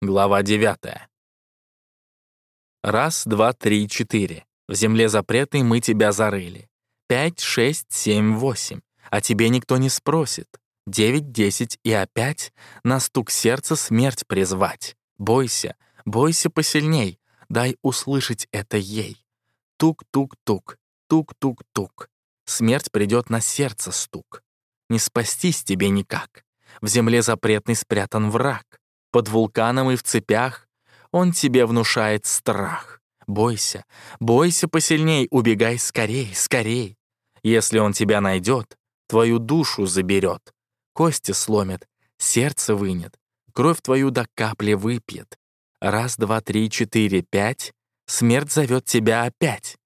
Глава 9. Раз, два, три, четыре. В земле запретной мы тебя зарыли. Пять, шесть, семь, восемь. А тебе никто не спросит. Девять, десять и опять на стук сердца смерть призвать. Бойся, бойся посильней. Дай услышать это ей. Тук-тук-тук, тук-тук-тук. Смерть придет на сердце стук. Не спастись тебе никак. В земле запретный спрятан враг под вулканом и в цепях, он тебе внушает страх. Бойся, бойся посильней, убегай скорей, скорей. Если он тебя найдет, твою душу заберет, кости сломит, сердце вынет, кровь твою до капли выпьет. Раз, два, три, четыре, пять, смерть зовет тебя опять.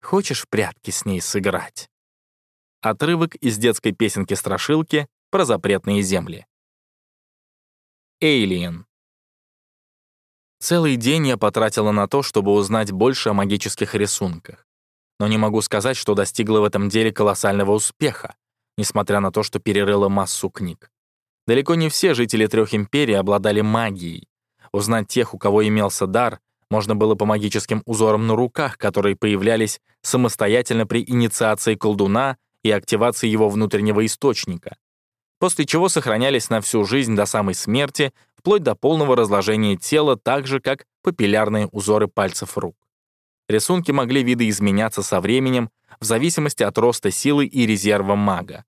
Хочешь в прятки с ней сыграть? Отрывок из детской песенки-страшилки про запретные земли. Alien. Целый день я потратила на то, чтобы узнать больше о магических рисунках. Но не могу сказать, что достигла в этом деле колоссального успеха, несмотря на то, что перерыла массу книг. Далеко не все жители трех империй обладали магией. Узнать тех, у кого имелся дар, можно было по магическим узорам на руках, которые появлялись самостоятельно при инициации колдуна и активации его внутреннего источника после чего сохранялись на всю жизнь до самой смерти, вплоть до полного разложения тела, так же, как папиллярные узоры пальцев рук. Рисунки могли видоизменяться со временем в зависимости от роста силы и резерва мага.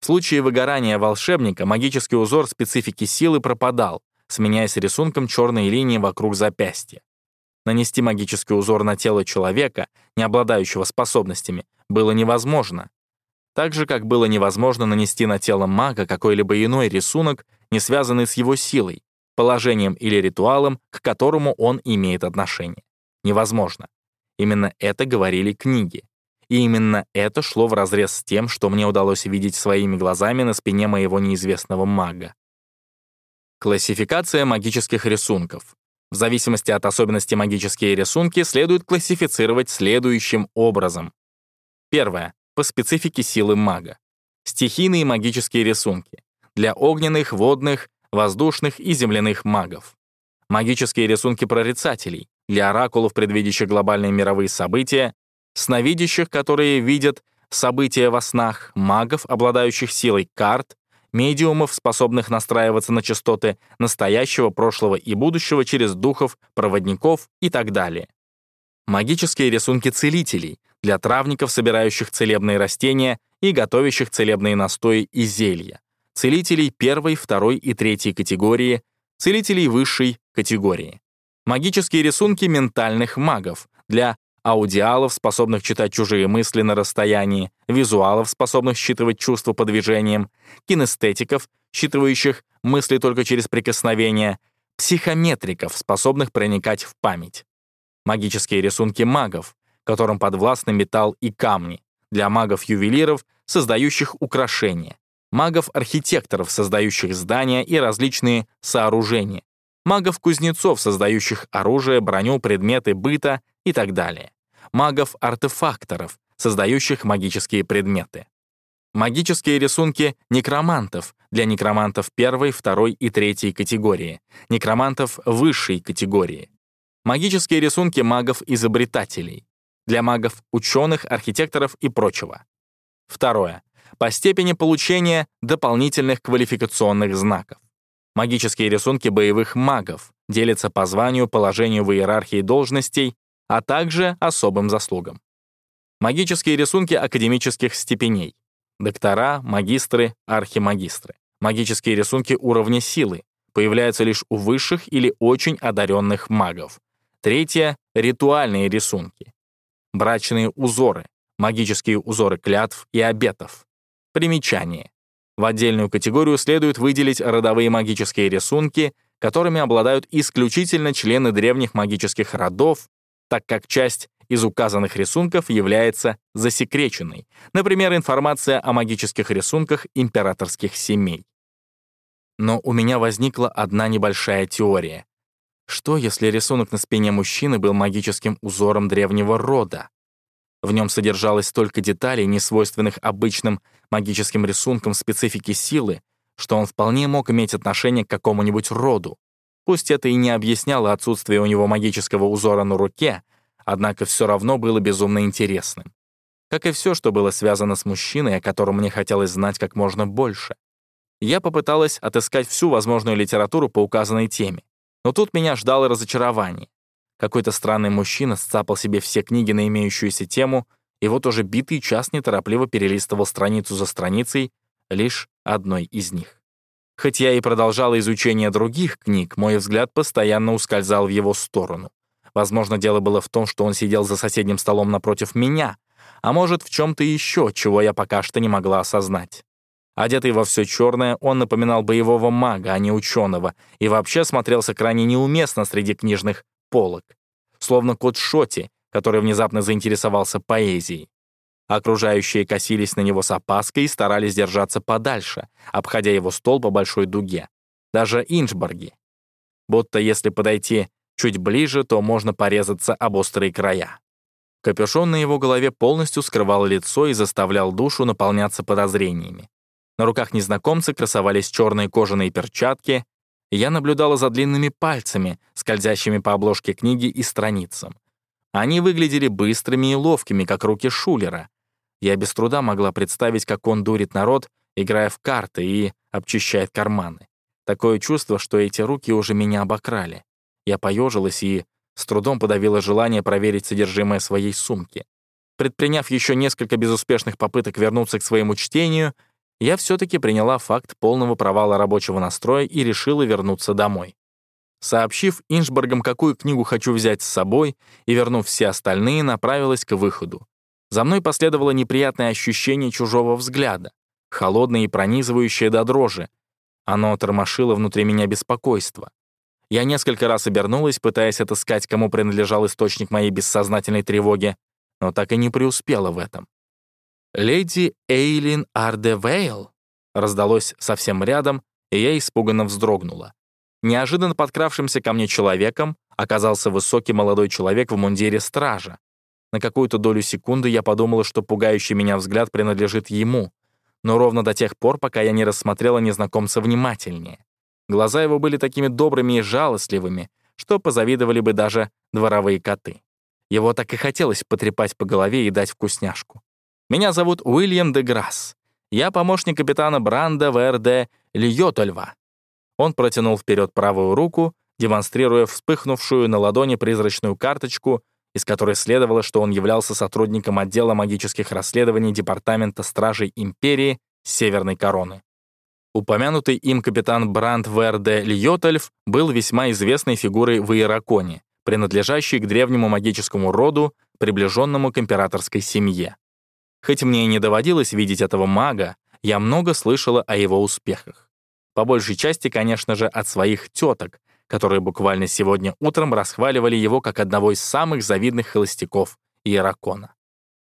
В случае выгорания волшебника магический узор специфики силы пропадал, сменяясь рисунком черной линии вокруг запястья. Нанести магический узор на тело человека, не обладающего способностями, было невозможно, так же, как было невозможно нанести на тело мага какой-либо иной рисунок, не связанный с его силой, положением или ритуалом, к которому он имеет отношение. Невозможно. Именно это говорили книги. И именно это шло вразрез с тем, что мне удалось видеть своими глазами на спине моего неизвестного мага. Классификация магических рисунков. В зависимости от особенностей магические рисунки следует классифицировать следующим образом. Первое по специфике силы мага. Стихийные магические рисунки для огненных, водных, воздушных и земляных магов. Магические рисунки прорицателей для оракулов, предвидящих глобальные мировые события, сновидящих, которые видят события во снах, магов, обладающих силой карт, медиумов, способных настраиваться на частоты настоящего, прошлого и будущего через духов, проводников и так далее. Магические рисунки целителей для травников, собирающих целебные растения и готовящих целебные настои и зелья, целителей первой, второй и третьей категории, целителей высшей категории. Магические рисунки ментальных магов для аудиалов, способных читать чужие мысли на расстоянии, визуалов, способных считывать чувства по движениям, кинестетиков, считывающих мысли только через прикосновение, психометриков, способных проникать в память. Магические рисунки магов, которым подвластны металл и камни, для магов-ювелиров, создающих украшения, магов-архитекторов, создающих здания и различные сооружения, магов-кузнецов, создающих оружие, броню, предметы быта и так далее, магов-артефакторов, создающих магические предметы. Магические рисунки некромантов для некромантов первой, второй и третьей категории, некромантов высшей категории. Магические рисунки магов-изобретателей, для магов, ученых, архитекторов и прочего. Второе. По степени получения дополнительных квалификационных знаков. Магические рисунки боевых магов делятся по званию, положению в иерархии должностей, а также особым заслугам. Магические рисунки академических степеней. Доктора, магистры, архимагистры. Магические рисунки уровня силы появляются лишь у высших или очень одаренных магов. Третье — ритуальные рисунки брачные узоры, магические узоры клятв и обетов. Примечание. В отдельную категорию следует выделить родовые магические рисунки, которыми обладают исключительно члены древних магических родов, так как часть из указанных рисунков является засекреченной, например, информация о магических рисунках императорских семей. Но у меня возникла одна небольшая теория. Что, если рисунок на спине мужчины был магическим узором древнего рода? В нем содержалось столько деталей, несвойственных обычным магическим рисункам специфики силы, что он вполне мог иметь отношение к какому-нибудь роду. Пусть это и не объясняло отсутствие у него магического узора на руке, однако все равно было безумно интересным. Как и все, что было связано с мужчиной, о котором мне хотелось знать как можно больше. Я попыталась отыскать всю возможную литературу по указанной теме, но тут меня ждало разочарование. Какой-то странный мужчина сцапал себе все книги на имеющуюся тему, и вот уже битый час неторопливо перелистывал страницу за страницей лишь одной из них. Хоть я и продолжала изучение других книг, мой взгляд постоянно ускользал в его сторону. Возможно, дело было в том, что он сидел за соседним столом напротив меня, а может, в чем то еще, чего я пока что не могла осознать. Одетый во все черное, он напоминал боевого мага, а не ученого, и вообще смотрелся крайне неуместно среди книжных полок, словно кот Шоти, который внезапно заинтересовался поэзией. Окружающие косились на него с опаской и старались держаться подальше, обходя его стол по большой дуге. Даже инчборги. Будто если подойти чуть ближе, то можно порезаться об острые края. Капюшон на его голове полностью скрывал лицо и заставлял душу наполняться подозрениями. На руках незнакомца красовались черные кожаные перчатки, и я наблюдала за длинными пальцами, скользящими по обложке книги и страницам. Они выглядели быстрыми и ловкими, как руки Шулера. Я без труда могла представить, как он дурит народ, играя в карты и обчищает карманы. Такое чувство, что эти руки уже меня обокрали. Я поежилась и с трудом подавила желание проверить содержимое своей сумки. Предприняв еще несколько безуспешных попыток вернуться к своему чтению, я все-таки приняла факт полного провала рабочего настроя и решила вернуться домой. Сообщив Иншбергам, какую книгу хочу взять с собой, и вернув все остальные, направилась к выходу. За мной последовало неприятное ощущение чужого взгляда, холодное и пронизывающее до дрожи. Оно тормошило внутри меня беспокойство. Я несколько раз обернулась, пытаясь отыскать, кому принадлежал источник моей бессознательной тревоги, но так и не преуспела в этом. «Леди Эйлин Ардевейл?» раздалось совсем рядом, и я испуганно вздрогнула. Неожиданно подкравшимся ко мне человеком оказался высокий молодой человек в мундире стража. На какую-то долю секунды я подумала, что пугающий меня взгляд принадлежит ему, но ровно до тех пор, пока я не рассмотрела незнакомца внимательнее. Глаза его были такими добрыми и жалостливыми, что позавидовали бы даже дворовые коты. Его так и хотелось потрепать по голове и дать вкусняшку. «Меня зовут Уильям де Грасс. Я помощник капитана Бранда ВРД Льотольва». Он протянул вперед правую руку, демонстрируя вспыхнувшую на ладони призрачную карточку, из которой следовало, что он являлся сотрудником отдела магических расследований Департамента Стражей Империи Северной Короны. Упомянутый им капитан Бранд Верде Льотельф был весьма известной фигурой в Иераконе, принадлежащей к древнему магическому роду, приближенному к императорской семье. Хоть мне и не доводилось видеть этого мага, я много слышала о его успехах. По большей части, конечно же, от своих теток, которые буквально сегодня утром расхваливали его как одного из самых завидных холостяков Иеракона.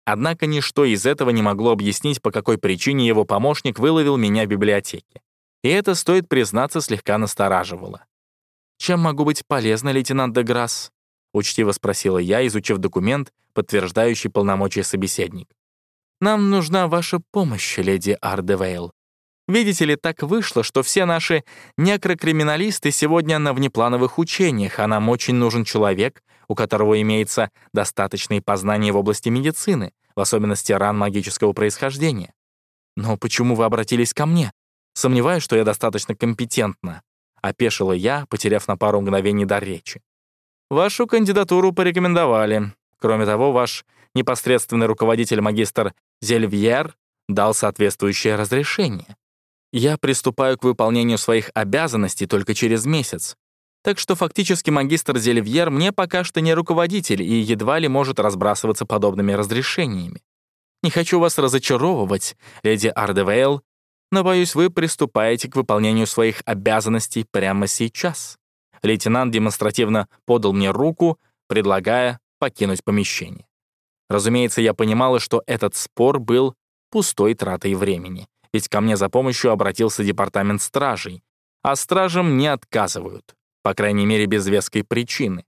Однако ничто из этого не могло объяснить, по какой причине его помощник выловил меня в библиотеке. И это, стоит признаться, слегка настораживало. «Чем могу быть полезна, лейтенант Деграсс?» — учтиво спросила я, изучив документ, подтверждающий полномочия собеседника. «Нам нужна ваша помощь, леди Ардевейл. Видите ли, так вышло, что все наши некрокриминалисты сегодня на внеплановых учениях, а нам очень нужен человек, у которого имеется достаточные познания в области медицины, в особенности ран магического происхождения. Но почему вы обратились ко мне? Сомневаюсь, что я достаточно компетентна. Опешила я, потеряв на пару мгновений дар речи. Вашу кандидатуру порекомендовали. Кроме того, ваш непосредственный руководитель магистр Зельвьер дал соответствующее разрешение. Я приступаю к выполнению своих обязанностей только через месяц. Так что фактически магистр Зельвьер мне пока что не руководитель и едва ли может разбрасываться подобными разрешениями. Не хочу вас разочаровывать, леди Ардевейл, но, боюсь, вы приступаете к выполнению своих обязанностей прямо сейчас». Лейтенант демонстративно подал мне руку, предлагая покинуть помещение. Разумеется, я понимала, что этот спор был пустой тратой времени ведь ко мне за помощью обратился департамент стражей, а стражам не отказывают, по крайней мере, без веской причины.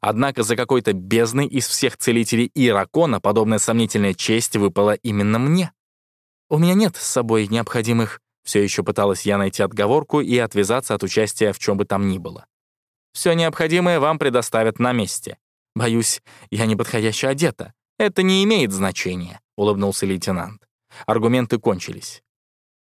Однако за какой-то бездной из всех целителей Иракона подобная сомнительная честь выпала именно мне. У меня нет с собой необходимых... Все еще пыталась я найти отговорку и отвязаться от участия в чем бы там ни было. Все необходимое вам предоставят на месте. Боюсь, я неподходяще одета. Это не имеет значения», — улыбнулся лейтенант. Аргументы кончились.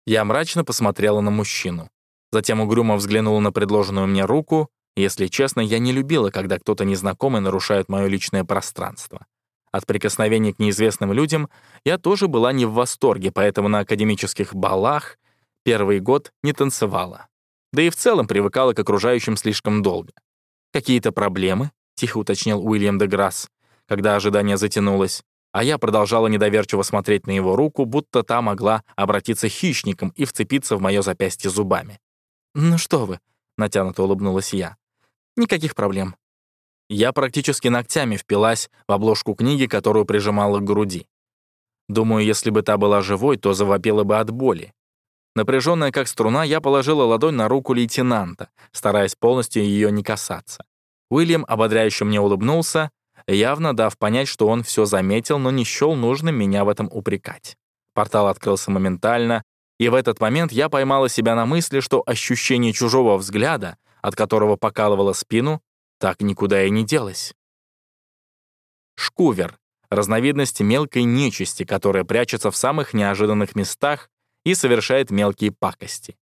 Я мрачно посмотрела на мужчину. Затем угрюмо взглянула на предложенную мне руку. Если честно, я не любила, когда кто-то незнакомый нарушает мое личное пространство. От прикосновений к неизвестным людям я тоже была не в восторге, поэтому на академических балах первый год не танцевала. Да и в целом привыкала к окружающим слишком долго. «Какие-то проблемы?» — тихо уточнил Уильям де Грасс, когда ожидание затянулось, а я продолжала недоверчиво смотреть на его руку, будто та могла обратиться хищником и вцепиться в мое запястье зубами. «Ну что вы», — натянуто улыбнулась я. «Никаких проблем. Я практически ногтями впилась в обложку книги, которую прижимала к груди. Думаю, если бы та была живой, то завопила бы от боли. Напряженная как струна, я положила ладонь на руку лейтенанта, стараясь полностью ее не касаться. Уильям ободряюще мне улыбнулся, явно дав понять, что он все заметил, но не счел нужным меня в этом упрекать. Портал открылся моментально, и в этот момент я поймала себя на мысли, что ощущение чужого взгляда, от которого покалывала спину, так никуда и не делась. Шкувер — разновидность мелкой нечисти, которая прячется в самых неожиданных местах и совершает мелкие пакости.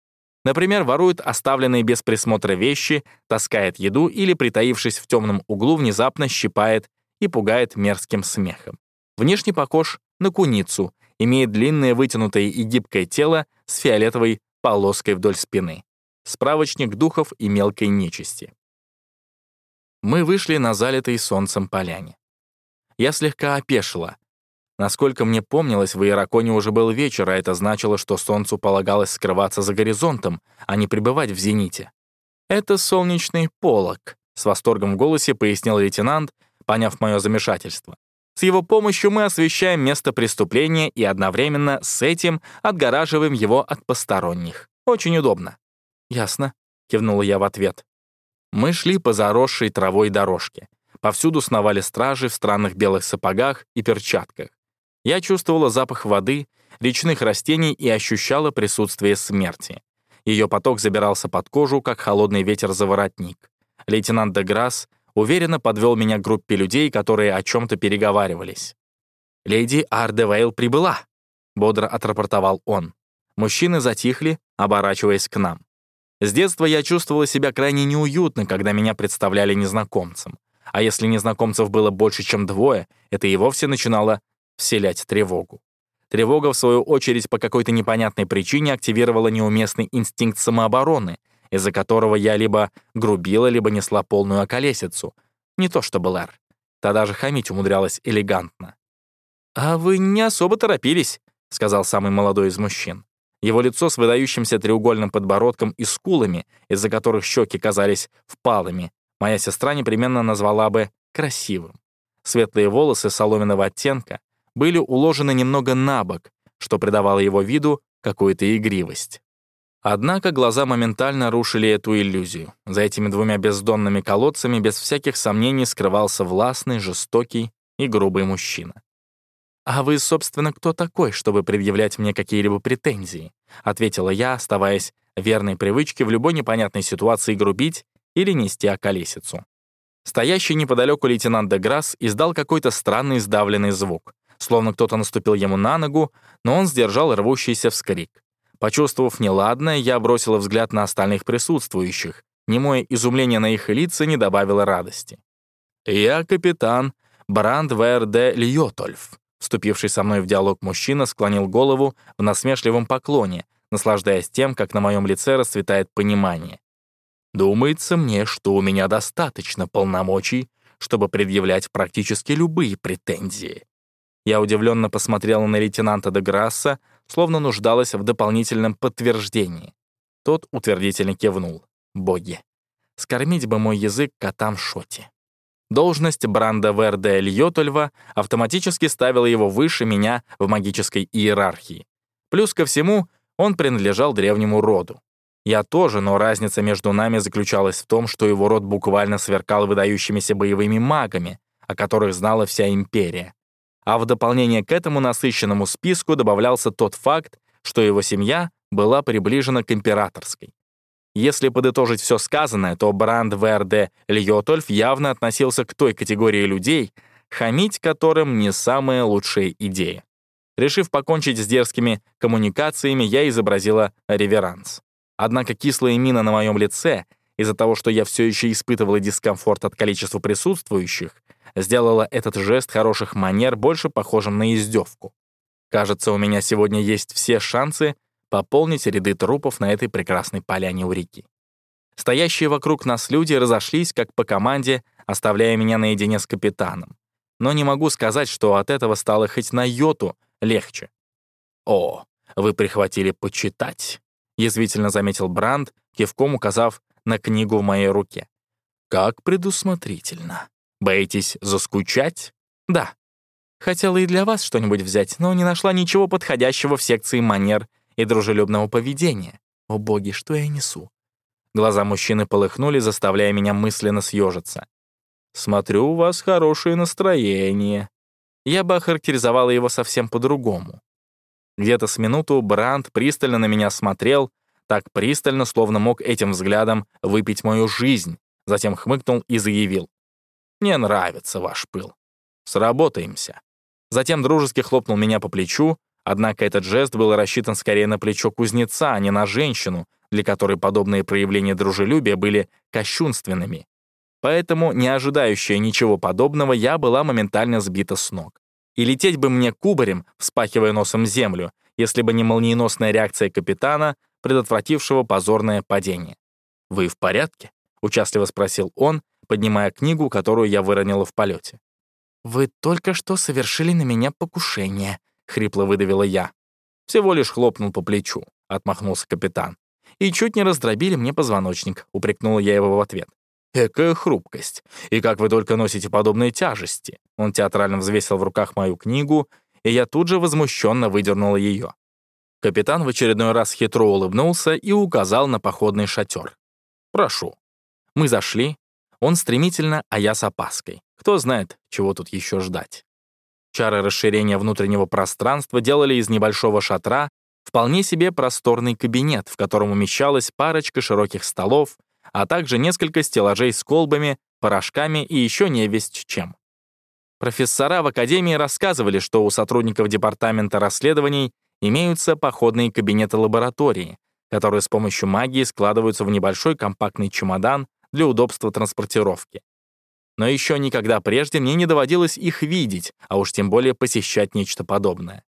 Например, ворует оставленные без присмотра вещи, таскает еду или, притаившись в темном углу, внезапно щипает и пугает мерзким смехом. Внешне похож на куницу, имеет длинное вытянутое и гибкое тело с фиолетовой полоской вдоль спины. Справочник духов и мелкой нечисти. Мы вышли на залитой солнцем поляне. Я слегка опешила. Насколько мне помнилось, в Иераконе уже был вечер, а это значило, что солнцу полагалось скрываться за горизонтом, а не пребывать в зените. «Это солнечный полог», — с восторгом в голосе пояснил лейтенант, поняв мое замешательство. «С его помощью мы освещаем место преступления и одновременно с этим отгораживаем его от посторонних. Очень удобно». «Ясно», — кивнула я в ответ. Мы шли по заросшей травой дорожке. Повсюду сновали стражи в странных белых сапогах и перчатках. Я чувствовала запах воды, речных растений и ощущала присутствие смерти. Ее поток забирался под кожу, как холодный ветер за воротник. Лейтенант Деграсс уверенно подвел меня к группе людей, которые о чем-то переговаривались. «Леди Ардевейл прибыла», — бодро отрапортовал он. Мужчины затихли, оборачиваясь к нам. С детства я чувствовала себя крайне неуютно, когда меня представляли незнакомцем. А если незнакомцев было больше, чем двое, это и вовсе начинало вселять тревогу. Тревога, в свою очередь, по какой-то непонятной причине активировала неуместный инстинкт самообороны, из-за которого я либо грубила, либо несла полную околесицу. Не то что Блэр. Та даже хамить умудрялась элегантно. «А вы не особо торопились», — сказал самый молодой из мужчин. Его лицо с выдающимся треугольным подбородком и скулами, из-за которых щеки казались впалыми, моя сестра непременно назвала бы красивым. Светлые волосы соломенного оттенка были уложены немного на бок, что придавало его виду какую-то игривость. Однако глаза моментально рушили эту иллюзию. За этими двумя бездонными колодцами без всяких сомнений скрывался властный, жестокий и грубый мужчина. «А вы, собственно, кто такой, чтобы предъявлять мне какие-либо претензии?» — ответила я, оставаясь верной привычке в любой непонятной ситуации грубить или нести околесицу. Стоящий неподалеку лейтенант Деграсс издал какой-то странный сдавленный звук, словно кто-то наступил ему на ногу, но он сдержал рвущийся вскрик. Почувствовав неладное, я бросила взгляд на остальных присутствующих. Немое изумление на их лица не добавило радости. «Я капитан Бранд Верде Льотольф», Вступивший со мной в диалог мужчина склонил голову в насмешливом поклоне, наслаждаясь тем, как на моем лице расцветает понимание. «Думается мне, что у меня достаточно полномочий, чтобы предъявлять практически любые претензии». Я удивленно посмотрела на лейтенанта де Грасса, словно нуждалась в дополнительном подтверждении. Тот утвердительно кивнул. «Боги! Скормить бы мой язык котам Шоти». Должность Бранда Верде Льотольва автоматически ставила его выше меня в магической иерархии. Плюс ко всему, он принадлежал древнему роду. Я тоже, но разница между нами заключалась в том, что его род буквально сверкал выдающимися боевыми магами, о которых знала вся империя. А в дополнение к этому насыщенному списку добавлялся тот факт, что его семья была приближена к императорской. Если подытожить все сказанное, то Бранд Верде Льотольф явно относился к той категории людей, хамить которым не самая лучшая идея. Решив покончить с дерзкими коммуникациями, я изобразила реверанс. Однако кислая мина на моем лице, из-за того, что я все еще испытывала дискомфорт от количества присутствующих, сделала этот жест хороших манер больше похожим на издевку. Кажется, у меня сегодня есть все шансы пополнить ряды трупов на этой прекрасной поляне у реки. Стоящие вокруг нас люди разошлись, как по команде, оставляя меня наедине с капитаном. Но не могу сказать, что от этого стало хоть на йоту легче. «О, вы прихватили почитать», — язвительно заметил Бранд, кивком указав на книгу в моей руке. «Как предусмотрительно. Боитесь заскучать?» «Да. Хотела и для вас что-нибудь взять, но не нашла ничего подходящего в секции манер и дружелюбного поведения. О боги, что я несу?» Глаза мужчины полыхнули, заставляя меня мысленно съежиться. «Смотрю, у вас хорошее настроение». Я бы охарактеризовала его совсем по-другому. Где-то с минуту Бранд пристально на меня смотрел, так пристально, словно мог этим взглядом выпить мою жизнь, затем хмыкнул и заявил. «Мне нравится ваш пыл. Сработаемся». Затем дружески хлопнул меня по плечу, однако этот жест был рассчитан скорее на плечо кузнеца, а не на женщину, для которой подобные проявления дружелюбия были кощунственными. Поэтому, не ожидающая ничего подобного, я была моментально сбита с ног. И лететь бы мне кубарем, вспахивая носом землю, если бы не молниеносная реакция капитана, предотвратившего позорное падение. «Вы в порядке?» — участливо спросил он, поднимая книгу, которую я выронила в полете. «Вы только что совершили на меня покушение», — хрипло выдавила я. «Всего лишь хлопнул по плечу», — отмахнулся капитан. «И чуть не раздробили мне позвоночник», — упрекнула я его в ответ. Экая хрупкость. И как вы только носите подобные тяжести. Он театрально взвесил в руках мою книгу, и я тут же возмущенно выдернула ее. Капитан в очередной раз хитро улыбнулся и указал на походный шатер. «Прошу». Мы зашли. Он стремительно, а я с опаской. Кто знает, чего тут еще ждать. Чары расширения внутреннего пространства делали из небольшого шатра вполне себе просторный кабинет, в котором умещалась парочка широких столов, а также несколько стеллажей с колбами, порошками и еще не весть чем. Профессора в Академии рассказывали, что у сотрудников Департамента расследований имеются походные кабинеты лаборатории, которые с помощью магии складываются в небольшой компактный чемодан для удобства транспортировки. Но еще никогда прежде мне не доводилось их видеть, а уж тем более посещать нечто подобное.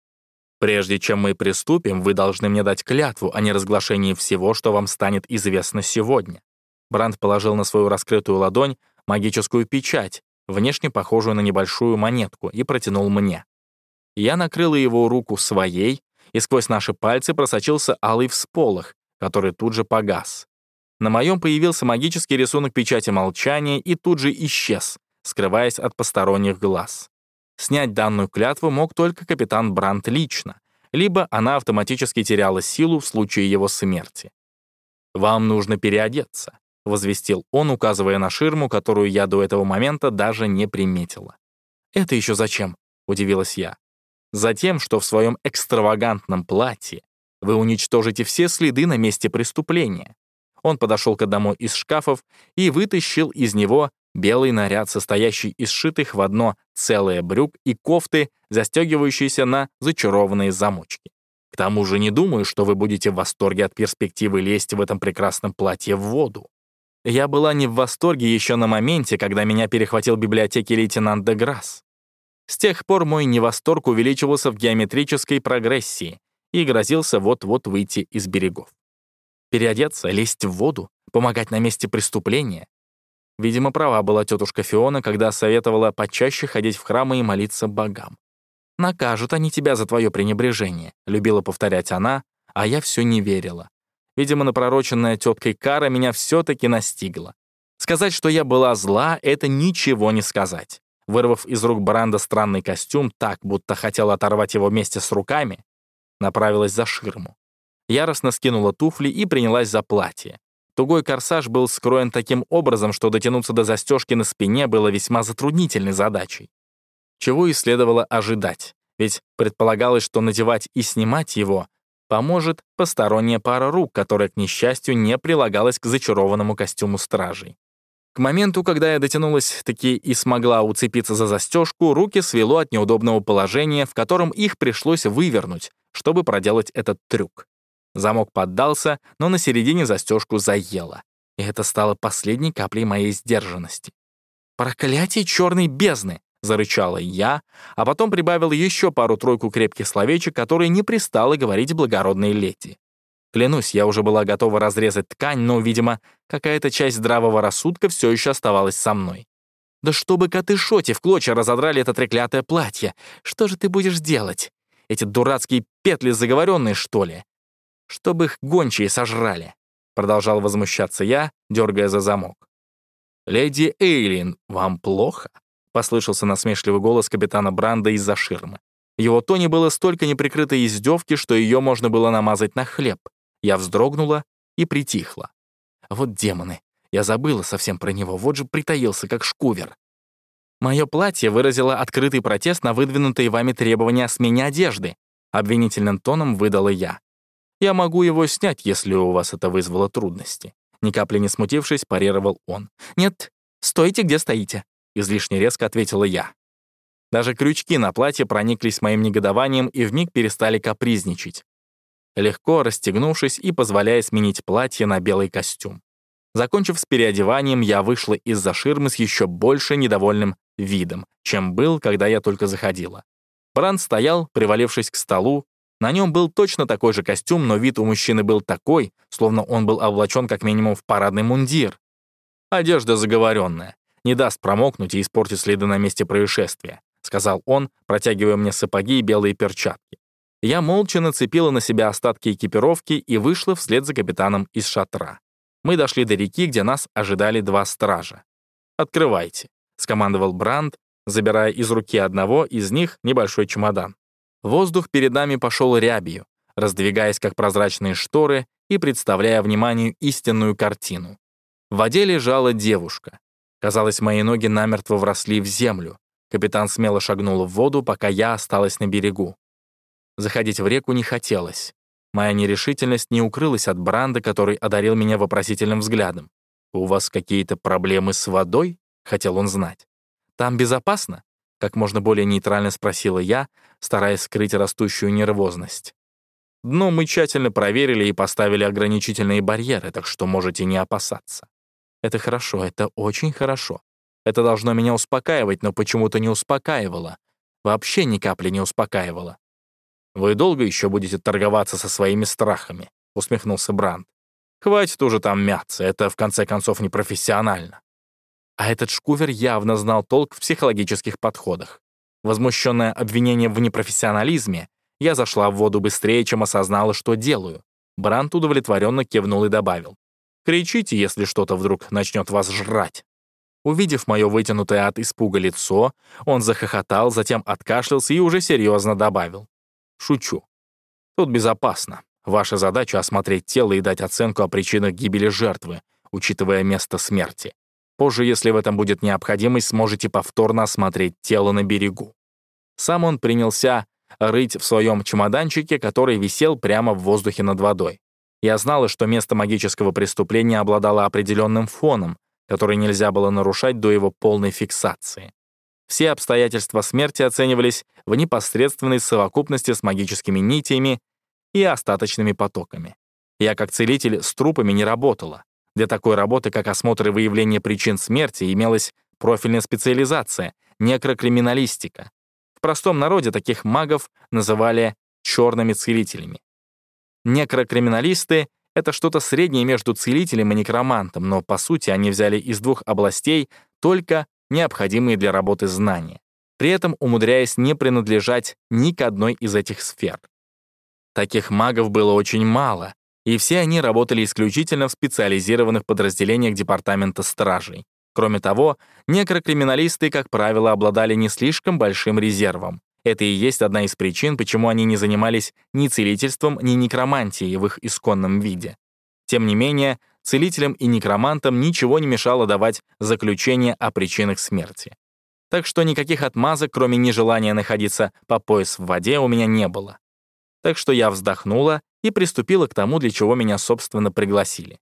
Прежде чем мы приступим, вы должны мне дать клятву о неразглашении всего, что вам станет известно сегодня. Бранд положил на свою раскрытую ладонь магическую печать, внешне похожую на небольшую монетку, и протянул мне. Я накрыла его руку своей, и сквозь наши пальцы просочился алый всполох, который тут же погас. На моем появился магический рисунок печати молчания и тут же исчез, скрываясь от посторонних глаз. Снять данную клятву мог только капитан Брандт лично, либо она автоматически теряла силу в случае его смерти. «Вам нужно переодеться. — возвестил он, указывая на ширму, которую я до этого момента даже не приметила. «Это еще зачем?» — удивилась я. «Затем, что в своем экстравагантном платье вы уничтожите все следы на месте преступления». Он подошел к одному из шкафов и вытащил из него белый наряд, состоящий из сшитых в одно целое брюк и кофты, застегивающиеся на зачарованные замочки. К тому же не думаю, что вы будете в восторге от перспективы лезть в этом прекрасном платье в воду. Я была не в восторге еще на моменте, когда меня перехватил в библиотеке лейтенант Деграсс. С тех пор мой невосторг увеличивался в геометрической прогрессии и грозился вот-вот выйти из берегов. Переодеться, лезть в воду, помогать на месте преступления. Видимо, права была тетушка Фиона, когда советовала почаще ходить в храмы и молиться богам. «Накажут они тебя за твое пренебрежение», — любила повторять она, а я все не верила. Видимо, напророченная теткой кара меня все-таки настигла. Сказать, что я была зла, это ничего не сказать. Вырвав из рук Бранда странный костюм так, будто хотела оторвать его вместе с руками, направилась за ширму. Яростно скинула туфли и принялась за платье. Тугой корсаж был скроен таким образом, что дотянуться до застежки на спине было весьма затруднительной задачей. Чего и следовало ожидать, ведь предполагалось, что надевать и снимать его Поможет посторонняя пара рук, которая, к несчастью, не прилагалась к зачарованному костюму стражей. Моменту, когда я дотянулась таки и смогла уцепиться за застежку, руки свело от неудобного положения, в котором их пришлось вывернуть, чтобы проделать этот трюк. Замок поддался, но на середине застежку заело. И это стало последней каплей моей сдержанности. «Проклятие черной бездны!» — зарычала я, а потом прибавил еще пару-тройку крепких словечек, которые не пристало говорить благородной леди. Клянусь, я уже была готова разрезать ткань, но, видимо, какая-то часть здравого рассудка все еще оставалась со мной. «Да чтобы коты Шоти в клочья разодрали это треклятое платье! Что же ты будешь делать? Эти дурацкие петли заговоренные, что ли? Чтобы их гончие сожрали!» Продолжал возмущаться я, дергая за замок. «Леди Эйлин, вам плохо?» — послышался насмешливый голос капитана Бранда из-за ширмы. Его тоне было столько неприкрытой издевки, что ее можно было намазать на хлеб. Я вздрогнула и притихла. Вот демоны. Я забыла совсем про него, вот же притаился, как шкувер. Мое платье выразило открытый протест на выдвинутые вами требования о смене одежды. Обвинительным тоном выдала я. Я могу его снять, если у вас это вызвало трудности. Ни капли не смутившись, парировал он. «Нет, стойте, где стоите», — излишне резко ответила я. Даже крючки на платье прониклись моим негодованием и вмиг перестали капризничать легко расстегнувшись и позволяя сменить платье на белый костюм. Закончив с переодеванием, я вышла из-за ширмы с еще больше недовольным видом, чем был, когда я только заходила. Бранд стоял, привалившись к столу. На нем был точно такой же костюм, но вид у мужчины был такой, словно он был облачен как минимум в парадный мундир. Одежда заговоренная, не даст промокнуть и испортить следы на месте происшествия, сказал он, протягивая мне сапоги и белые перчатки. Я молча нацепила на себя остатки экипировки и вышла вслед за капитаном из шатра. Мы дошли до реки, где нас ожидали два стража. «Открывайте», — скомандовал Бранд, забирая из руки одного из них небольшой чемодан. Воздух перед нами пошел рябью, раздвигаясь как прозрачные шторы и представляя вниманию истинную картину. В воде лежала девушка. Казалось, мои ноги намертво вросли в землю. Капитан смело шагнул в воду, пока я осталась на берегу. Заходить в реку не хотелось. Моя нерешительность не укрылась от Бранда, который одарил меня вопросительным взглядом. «У вас какие-то проблемы с водой?» — хотел он знать. «Там безопасно?» — как можно более нейтрально спросила я, стараясь скрыть растущую нервозность. Дно мы тщательно проверили и поставили ограничительные барьеры, так что можете не опасаться. Это хорошо, это очень хорошо. Это должно меня успокаивать, но почему-то не успокаивало. Вообще ни капли не успокаивало. «Вы долго еще будете торговаться со своими страхами?» — усмехнулся Бранд. «Хватит уже там мяться, это в конце концов непрофессионально». А этот шкувер явно знал толк в психологических подходах. Возмущенная обвинением в непрофессионализме, я зашла в воду быстрее, чем осознала, что делаю. Бранд удовлетворенно кивнул и добавил. «Кричите, если что-то вдруг начнет вас жрать». Увидев мое вытянутое от испуга лицо, он захохотал, затем откашлялся и уже серьезно добавил. Шучу. Тут безопасно. Ваша задача — осмотреть тело и дать оценку о причинах гибели жертвы, учитывая место смерти. Позже, если в этом будет необходимость, сможете повторно осмотреть тело на берегу. Сам он принялся рыть в своем чемоданчике, который висел прямо в воздухе над водой. Я знала, что место магического преступления обладало определенным фоном, который нельзя было нарушать до его полной фиксации. Все обстоятельства смерти оценивались в непосредственной совокупности с магическими нитями и остаточными потоками. Я как целитель с трупами не работала. Для такой работы, как осмотр и выявление причин смерти, имелась профильная специализация — некрокриминалистика. В простом народе таких магов называли черными целителями. Некрокриминалисты — это что-то среднее между целителем и некромантом, но, по сути, они взяли из двух областей только необходимые для работы знания, при этом умудряясь не принадлежать ни к одной из этих сфер. Таких магов было очень мало, и все они работали исключительно в специализированных подразделениях Департамента стражей. Кроме того, некрокриминалисты, как правило, обладали не слишком большим резервом. Это и есть одна из причин, почему они не занимались ни целительством, ни некромантией в их исконном виде. Тем не менее, целителям и некромантам ничего не мешало давать заключение о причинах смерти. Так что никаких отмазок, кроме нежелания находиться по пояс в воде, у меня не было. Так что я вздохнула и приступила к тому, для чего меня, собственно, пригласили.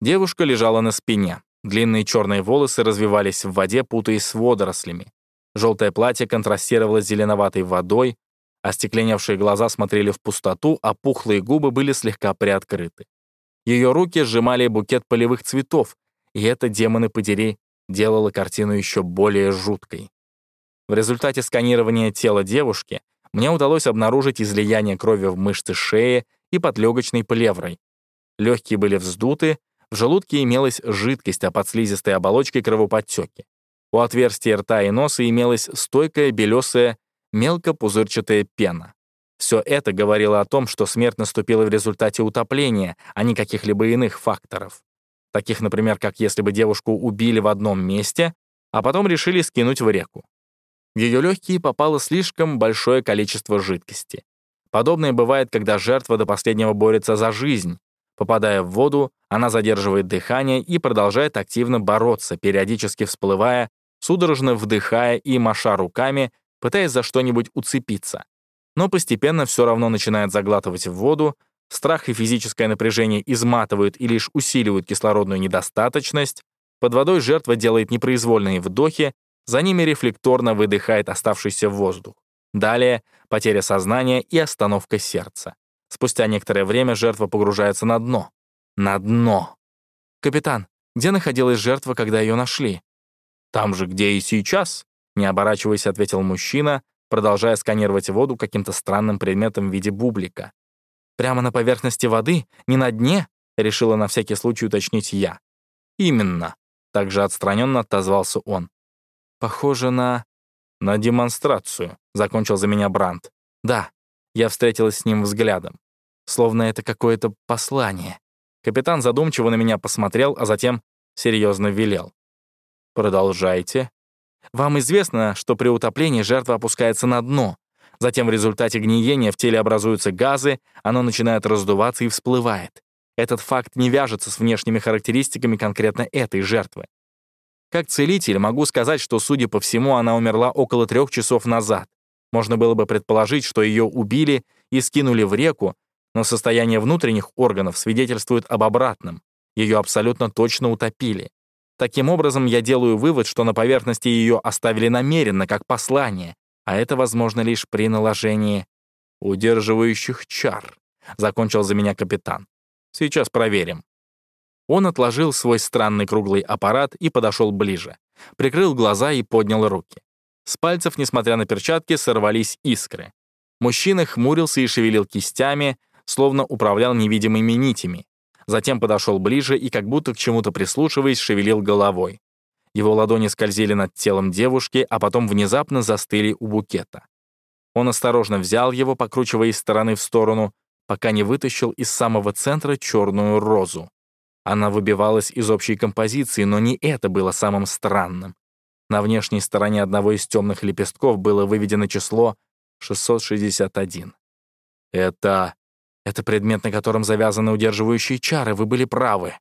Девушка лежала на спине. Длинные черные волосы развивались в воде, путаясь с водорослями. Желтое платье контрастировало с зеленоватой водой, остекленевшие глаза смотрели в пустоту, а пухлые губы были слегка приоткрыты. Ее руки сжимали букет полевых цветов, и это, демоны подери, делало картину еще более жуткой. В результате сканирования тела девушки мне удалось обнаружить излияние крови в мышцы шеи и подлегочной плеврой. Легкие были вздуты, в желудке имелась жидкость, а под слизистой оболочкой кровоподтеки. У отверстия рта и носа имелась стойкая белесая мелкопузырчатая пена. Все это говорило о том, что смерть наступила в результате утопления, а не каких-либо иных факторов. Таких, например, как если бы девушку убили в одном месте, а потом решили скинуть в реку. В ее легкие попало слишком большое количество жидкости. Подобное бывает, когда жертва до последнего борется за жизнь. Попадая в воду, она задерживает дыхание и продолжает активно бороться, периодически всплывая, судорожно вдыхая и маша руками, пытаясь за что-нибудь уцепиться. Но постепенно все равно начинает заглатывать в воду, страх и физическое напряжение изматывают и лишь усиливают кислородную недостаточность, под водой жертва делает непроизвольные вдохи, за ними рефлекторно выдыхает оставшийся воздух. Далее — потеря сознания и остановка сердца. Спустя некоторое время жертва погружается на дно. На дно. «Капитан, где находилась жертва, когда ее нашли?» «Там же, где и сейчас», — не оборачиваясь, ответил мужчина, продолжая сканировать воду каким-то странным предметом в виде бублика. «Прямо на поверхности воды? Не на дне?» — решила на всякий случай уточнить я. «Именно», — также отстраненно отозвался он. «Похоже на...» «На демонстрацию», — закончил за меня Брандт. «Да». Я встретилась с ним взглядом. Словно это какое-то послание. Капитан задумчиво на меня посмотрел, а затем серьезно велел. «Продолжайте». «Вам известно, что при утоплении жертва опускается на дно. Затем в результате гниения в теле образуются газы, оно начинает раздуваться и всплывает. Этот факт не вяжется с внешними характеристиками конкретно этой жертвы. Как целитель могу сказать, что, судя по всему, она умерла около трех часов назад. Можно было бы предположить, что ее убили и скинули в реку, но состояние внутренних органов свидетельствует об обратном. Ее абсолютно точно утопили. Таким образом, я делаю вывод, что на поверхности ее оставили намеренно, как послание, а это возможно лишь при наложении удерживающих чар, закончил за меня капитан. Сейчас проверим. Он отложил свой странный круглый аппарат и подошел ближе. Прикрыл глаза и поднял руки. С пальцев, несмотря на перчатки, сорвались искры. Мужчина хмурился и шевелил кистями, словно управлял невидимыми нитями. Затем подошел ближе и, как будто к чему-то прислушиваясь, шевелил головой. Его ладони скользили над телом девушки, а потом внезапно застыли у букета. Он осторожно взял его, покручивая из стороны в сторону, пока не вытащил из самого центра черную розу. Она выбивалась из общей композиции, но не это было самым странным. На внешней стороне одного из темных лепестков было выведено число 661. Это... Это предмет, на котором завязаны удерживающие чары, вы были правы.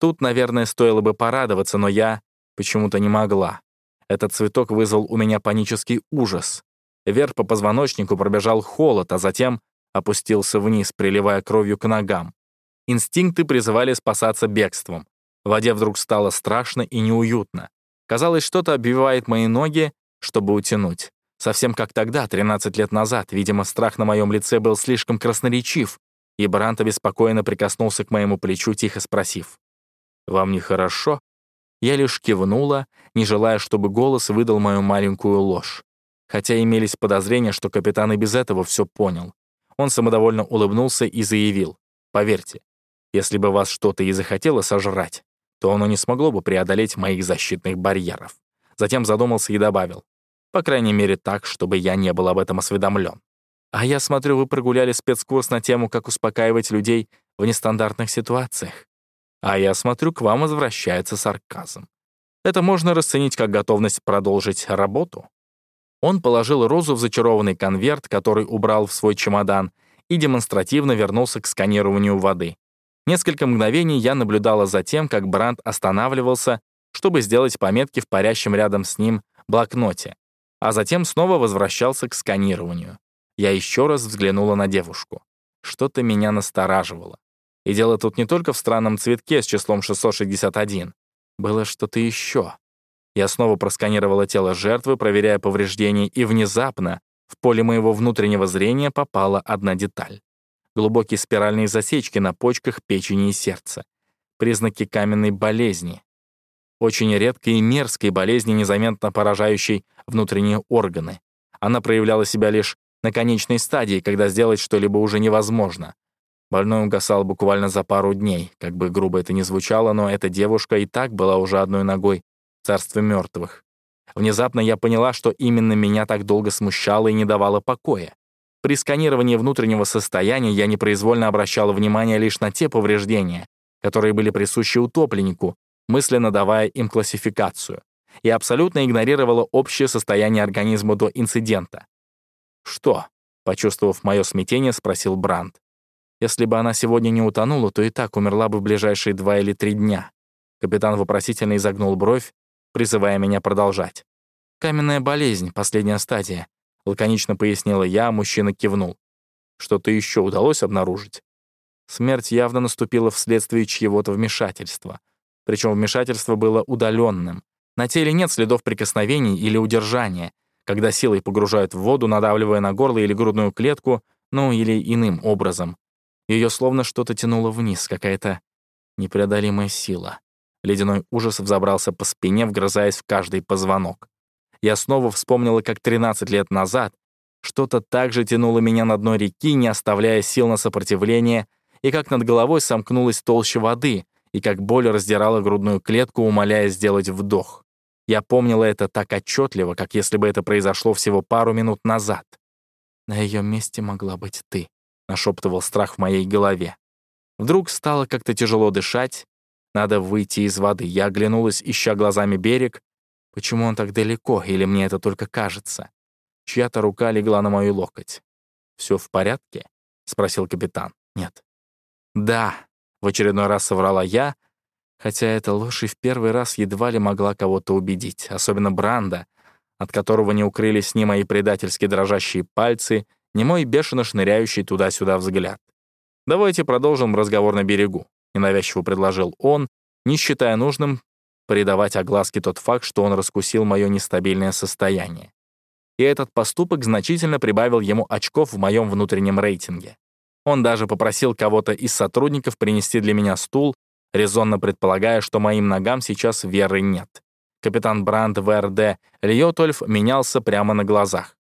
Тут, наверное, стоило бы порадоваться, но я почему-то не могла. Этот цветок вызвал у меня панический ужас. Вверх по позвоночнику пробежал холод, а затем опустился вниз, приливая кровью к ногам. Инстинкты призывали спасаться бегством. В воде вдруг стало страшно и неуютно. Казалось, что-то обвивает мои ноги, чтобы утянуть. Совсем как тогда, 13 лет назад, видимо, страх на моем лице был слишком красноречив, и Брант обеспокоенно прикоснулся к моему плечу, тихо спросив. «Вам нехорошо?» Я лишь кивнула, не желая, чтобы голос выдал мою маленькую ложь. Хотя имелись подозрения, что капитан и без этого все понял. Он самодовольно улыбнулся и заявил. «Поверьте, если бы вас что-то и захотело сожрать, то оно не смогло бы преодолеть моих защитных барьеров. Затем задумался и добавил. По крайней мере так, чтобы я не был об этом осведомлен. А я смотрю, вы прогуляли спецкурс на тему, как успокаивать людей в нестандартных ситуациях. А я смотрю, к вам возвращается сарказм. Это можно расценить как готовность продолжить работу. Он положил розу в зачарованный конверт, который убрал в свой чемодан, и демонстративно вернулся к сканированию воды. Несколько мгновений я наблюдала за тем, как Бранд останавливался, чтобы сделать пометки в парящем рядом с ним блокноте, а затем снова возвращался к сканированию. Я еще раз взглянула на девушку. Что-то меня настораживало. И дело тут не только в странном цветке с числом 661. Было что-то еще. Я снова просканировала тело жертвы, проверяя повреждения, и внезапно в поле моего внутреннего зрения попала одна деталь. Глубокие спиральные засечки на почках, печени и сердца. Признаки каменной болезни. Очень редкой и мерзкой болезни, незаметно поражающей внутренние органы. Она проявляла себя лишь на конечной стадии, когда сделать что-либо уже невозможно. Больной угасал буквально за пару дней. Как бы грубо это ни звучало, но эта девушка и так была уже одной ногой в царстве мертвых. Внезапно я поняла, что именно меня так долго смущало и не давало покоя. При сканировании внутреннего состояния я непроизвольно обращала внимание лишь на те повреждения, которые были присущи утопленнику, мысленно давая им классификацию, и абсолютно игнорировала общее состояние организма до инцидента. «Что?» — почувствовав мое смятение, спросил Бранд. Если бы она сегодня не утонула, то и так умерла бы в ближайшие два или три дня. Капитан вопросительно изогнул бровь, призывая меня продолжать. «Каменная болезнь, последняя стадия», — лаконично пояснила я, а мужчина кивнул. «Что-то еще удалось обнаружить?» Смерть явно наступила вследствие чьего-то вмешательства. Причем вмешательство было удаленным. На теле нет следов прикосновений или удержания, когда силой погружают в воду, надавливая на горло или грудную клетку, ну или иным образом. Ее словно что-то тянуло вниз, какая-то непреодолимая сила. Ледяной ужас взобрался по спине, вгрызаясь в каждый позвонок. Я снова вспомнила, как 13 лет назад что-то так же тянуло меня на дно реки, не оставляя сил на сопротивление, и как над головой сомкнулась толща воды, и как боль раздирала грудную клетку, умоляя сделать вдох. Я помнила это так отчетливо, как если бы это произошло всего пару минут назад. На ее месте могла быть ты. — нашептывал страх в моей голове. Вдруг стало как-то тяжело дышать. Надо выйти из воды. Я оглянулась, ища глазами берег. Почему он так далеко, или мне это только кажется? Чья-то рука легла на мою локоть. Все в порядке?» — спросил капитан. «Нет». «Да», — в очередной раз соврала я, хотя эта ложь и в первый раз едва ли могла кого-то убедить, особенно Бранда, от которого не укрылись ни мои предательски дрожащие пальцы, не мой бешено шныряющий туда-сюда взгляд. «Давайте продолжим разговор на берегу», — ненавязчиво предложил он, не считая нужным придавать огласке тот факт, что он раскусил мое нестабильное состояние. И этот поступок значительно прибавил ему очков в моем внутреннем рейтинге. Он даже попросил кого-то из сотрудников принести для меня стул, резонно предполагая, что моим ногам сейчас веры нет. Капитан Бранд ВРД Льотольф менялся прямо на глазах.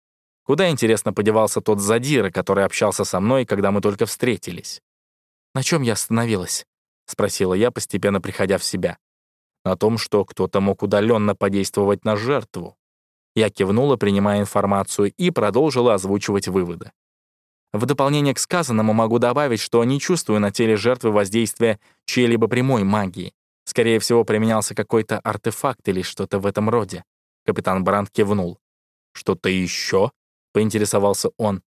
Куда, интересно, подевался тот задира, который общался со мной, когда мы только встретились? «На чем я остановилась?» — спросила я, постепенно приходя в себя. «На том, что кто-то мог удаленно подействовать на жертву». Я кивнула, принимая информацию, и продолжила озвучивать выводы. В дополнение к сказанному могу добавить, что не чувствую на теле жертвы воздействия чьей-либо прямой магии. Скорее всего, применялся какой-то артефакт или что-то в этом роде. Капитан Бранд кивнул. «Что-то еще?» — поинтересовался он.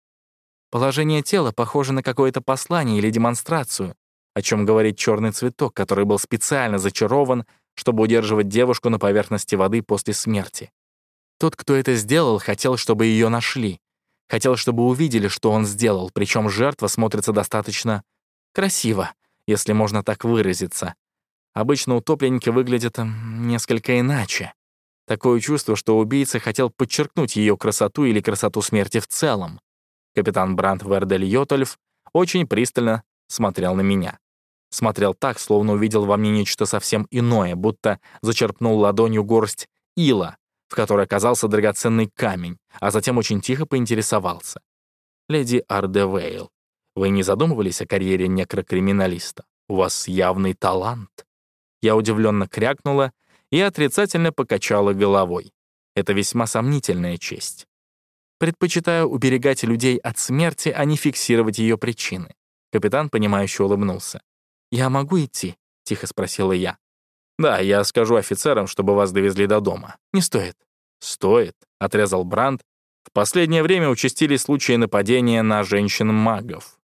Положение тела похоже на какое-то послание или демонстрацию, о чем говорит черный цветок, который был специально зачарован, чтобы удерживать девушку на поверхности воды после смерти. Тот, кто это сделал, хотел, чтобы ее нашли. Хотел, чтобы увидели, что он сделал, причем жертва смотрится достаточно красиво, если можно так выразиться. Обычно утопленники выглядят несколько иначе. Такое чувство, что убийца хотел подчеркнуть ее красоту или красоту смерти в целом. Капитан Брандт Вердель Йотольф очень пристально смотрел на меня. Смотрел так, словно увидел во мне нечто совсем иное, будто зачерпнул ладонью горсть ила, в которой оказался драгоценный камень, а затем очень тихо поинтересовался. «Леди Ардевейл, вы не задумывались о карьере некрокриминалиста? У вас явный талант». Я удивленно крякнула и отрицательно покачала головой. Это весьма сомнительная честь. Предпочитаю уберегать людей от смерти, а не фиксировать ее причины. Капитан, понимающе улыбнулся. «Я могу идти?» — тихо спросила я. «Да, я скажу офицерам, чтобы вас довезли до дома. Не стоит». «Стоит», — отрезал Бранд. «В последнее время участились случаи нападения на женщин-магов.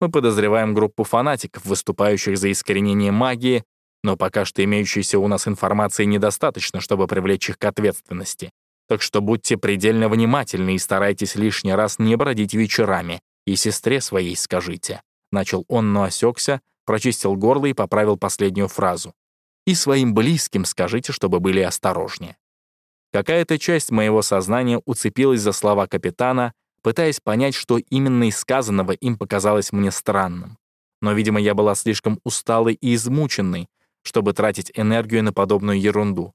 Мы подозреваем группу фанатиков, выступающих за искоренение магии, но пока что имеющейся у нас информации недостаточно, чтобы привлечь их к ответственности. Так что будьте предельно внимательны и старайтесь лишний раз не бродить вечерами. И сестре своей скажите». Начал он, но осекся, прочистил горло и поправил последнюю фразу. «И своим близким скажите, чтобы были осторожнее». Какая-то часть моего сознания уцепилась за слова капитана, пытаясь понять, что именно из сказанного им показалось мне странным. Но, видимо, я была слишком усталой и измученной, чтобы тратить энергию на подобную ерунду.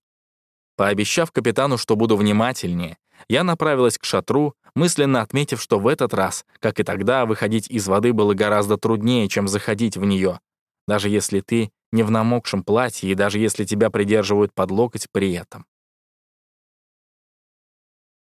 Пообещав капитану, что буду внимательнее, я направилась к шатру, мысленно отметив, что в этот раз, как и тогда, выходить из воды было гораздо труднее, чем заходить в нее, даже если ты не в намокшем платье и даже если тебя придерживают под локоть при этом.